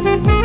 Música